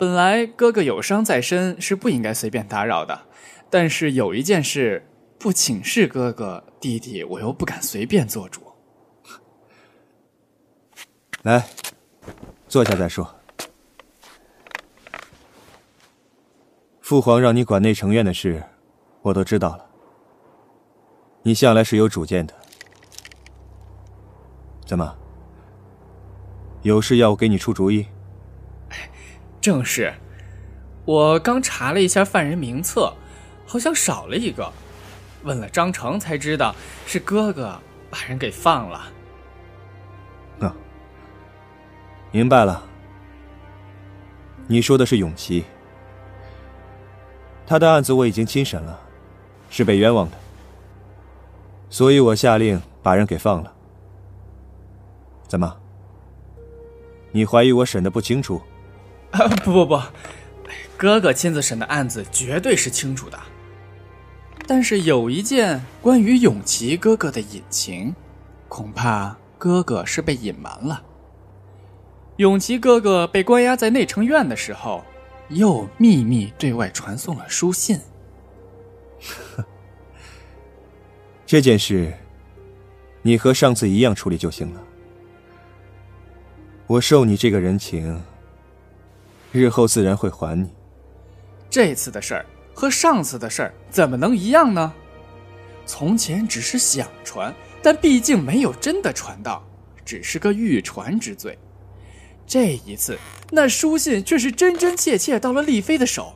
本来哥哥有伤在身，是不应该随便打扰的。但是有一件事，不请示哥哥，弟弟我又不敢随便做主。来，坐下再说。父皇让你管内城院的事，我都知道了。你向来是有主见的，怎么？有事要我给你出主意？正是，我刚查了一下犯人名册，好像少了一个。问了张成才知道，是哥哥把人给放了。啊，明白了。你说的是永琪，他的案子我已经亲审了，是被冤枉的，所以我下令把人给放了。怎么？你怀疑我审的不清楚？啊，不不不，哥哥亲自审的案子绝对是清楚的。但是有一件关于永琪哥哥的隐情，恐怕哥哥是被隐瞒了。永琪哥哥被关押在内城院的时候，又秘密对外传送了书信。这件事，你和上次一样处理就行了。我受你这个人情，日后自然会还你。这次的事儿和上次的事儿怎么能一样呢？从前只是想传，但毕竟没有真的传到，只是个欲传之罪。这一次，那书信却是真真切切到了丽妃的手，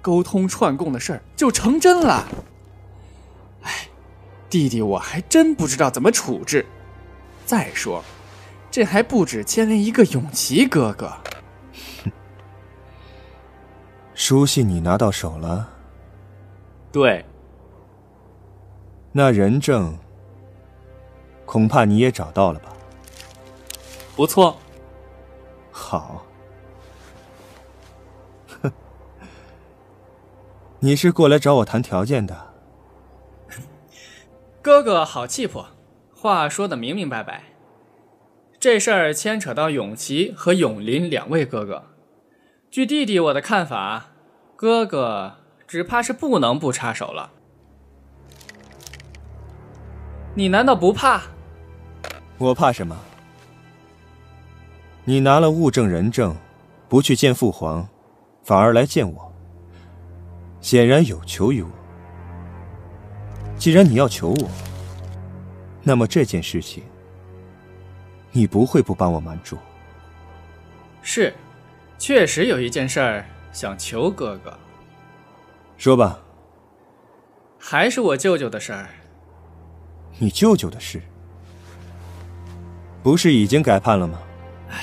沟通串供的事儿就成真了。哎，弟弟，我还真不知道怎么处置。再说。这还不止牵连一个永琪哥哥。书信你拿到手了？对。那人证，恐怕你也找到了吧？不错。好。哼，你是过来找我谈条件的？哥哥好气魄，话说的明明白白。这事儿牵扯到永琪和永林两位哥哥，据弟弟我的看法，哥哥只怕是不能不插手了。你难道不怕？我怕什么？你拿了物证人证，不去见父皇，反而来见我，显然有求于我。既然你要求我，那么这件事情，你不会不帮我瞒住。是，确实有一件事儿想求哥哥。说吧。还是我舅舅的事儿。你舅舅的事，不是已经改判了吗？哎，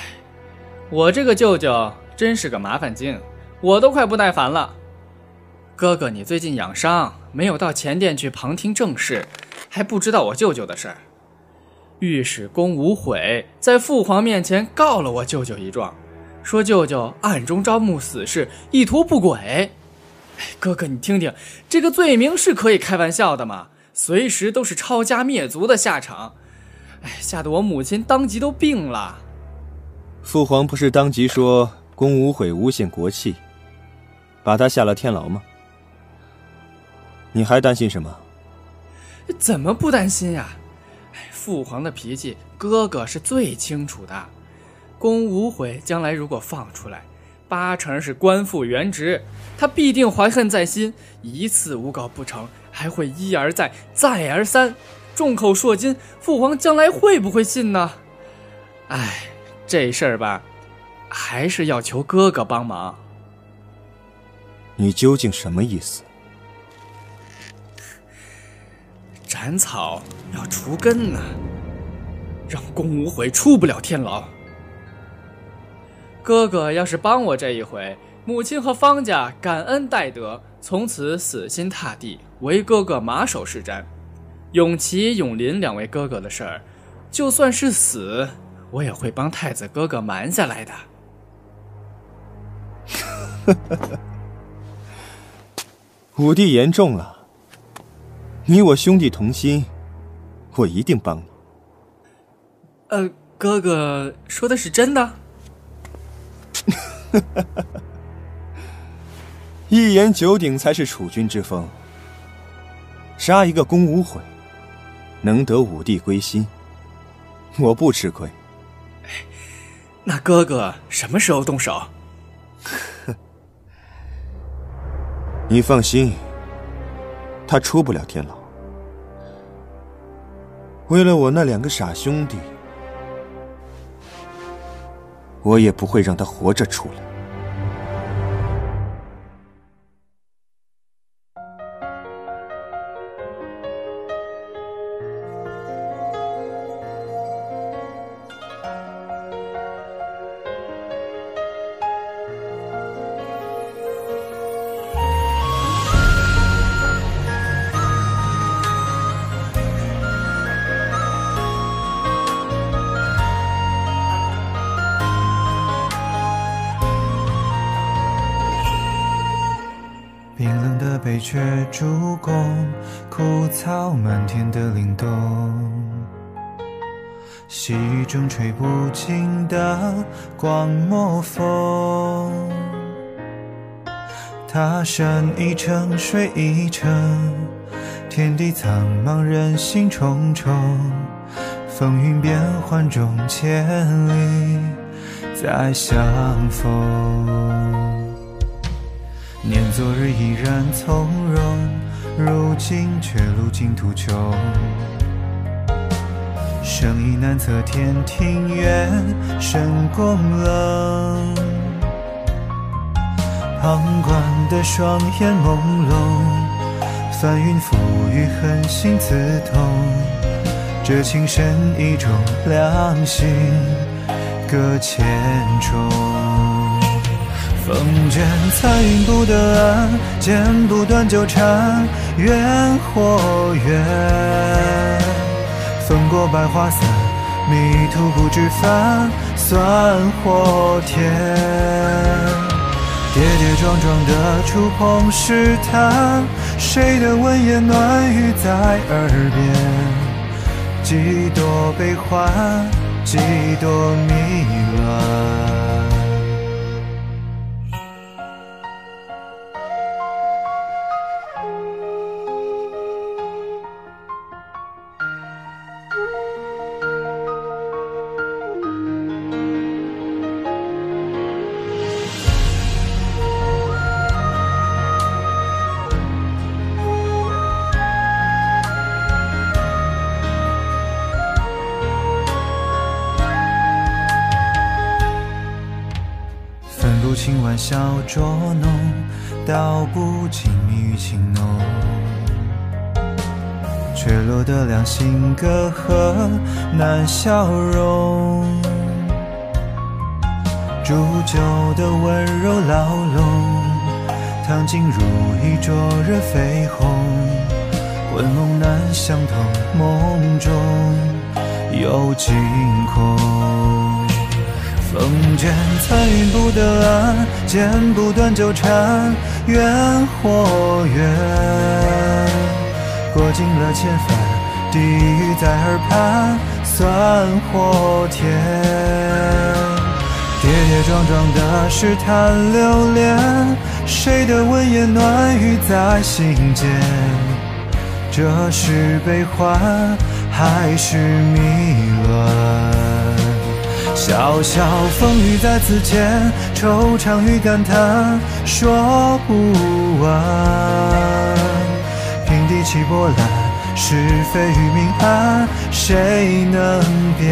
我这个舅舅真是个麻烦精，我都快不耐烦了。哥哥，你最近养伤，没有到前殿去旁听政事，还不知道我舅舅的事儿。御史公无悔在父皇面前告了我舅舅一状，说舅舅暗中招募死士，意图不轨。哥哥，你听听，这个罪名是可以开玩笑的吗？随时都是抄家灭族的下场。哎，吓得我母亲当即都病了。父皇不是当即说公无悔诬陷国戚，把他下了天牢吗？你还担心什么？怎么不担心呀？父皇的脾气，哥哥是最清楚的。公无悔将来如果放出来。八成是官复原职，他必定怀恨在心，一次诬告不成，还会一而再，再而三，众口铄金。父皇将来会不会信呢？哎，这事儿吧，还是要求哥哥帮忙。你究竟什么意思？斩草要除根呢，让公无悔出不了天牢。哥哥要是帮我这一回，母亲和方家感恩戴德，从此死心塌地，为哥哥马首是瞻。永琪、永林两位哥哥的事儿，就算是死，我也会帮太子哥哥瞒下来的。五弟言重了，你我兄弟同心，我一定帮你。呃，哥哥说的是真的？一言九鼎才是储君之风。杀一个公无悔，能得五帝归心，我不吃亏。那哥哥什么时候动手？你放心，他出不了天牢。为了我那两个傻兄弟。我也不会让他活着出来。一程，水一程，天地苍茫，人心重重。风云变幻中，千里再相逢。念昨日依然从容，如今却路尽途穷。生意难测天庭远，深宫冷。旁观的双眼朦胧，翻云覆雨，狠心刺痛。这情深意重，两心隔千重。风卷残云不得安，剪不断纠缠，怨或怨。风过百花散，迷途不知返，酸或甜。跌跌撞撞的触碰试探，谁的温言暖语在耳边？几多悲欢，几多迷乱。捉弄，道不尽蜜语情浓。却落得两心隔阂难消融。煮酒的温柔牢笼，烫金如意灼热绯红。魂梦难相通，梦中有惊恐。风卷残云不得安，剪不断纠缠，缘或缘。过尽了千帆，地狱在耳畔，酸或甜。跌跌撞撞的试探流连，谁的温言暖语在心间？这是悲欢还是迷乱？潇潇风雨在此间，惆怅与感叹说不完。平地起波澜，是非与明暗，谁能辨？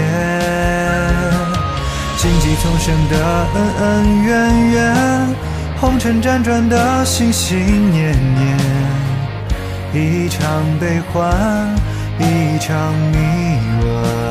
荆棘丛生的恩恩怨怨，红尘辗转的心心念念，一场悲欢，一场迷乱。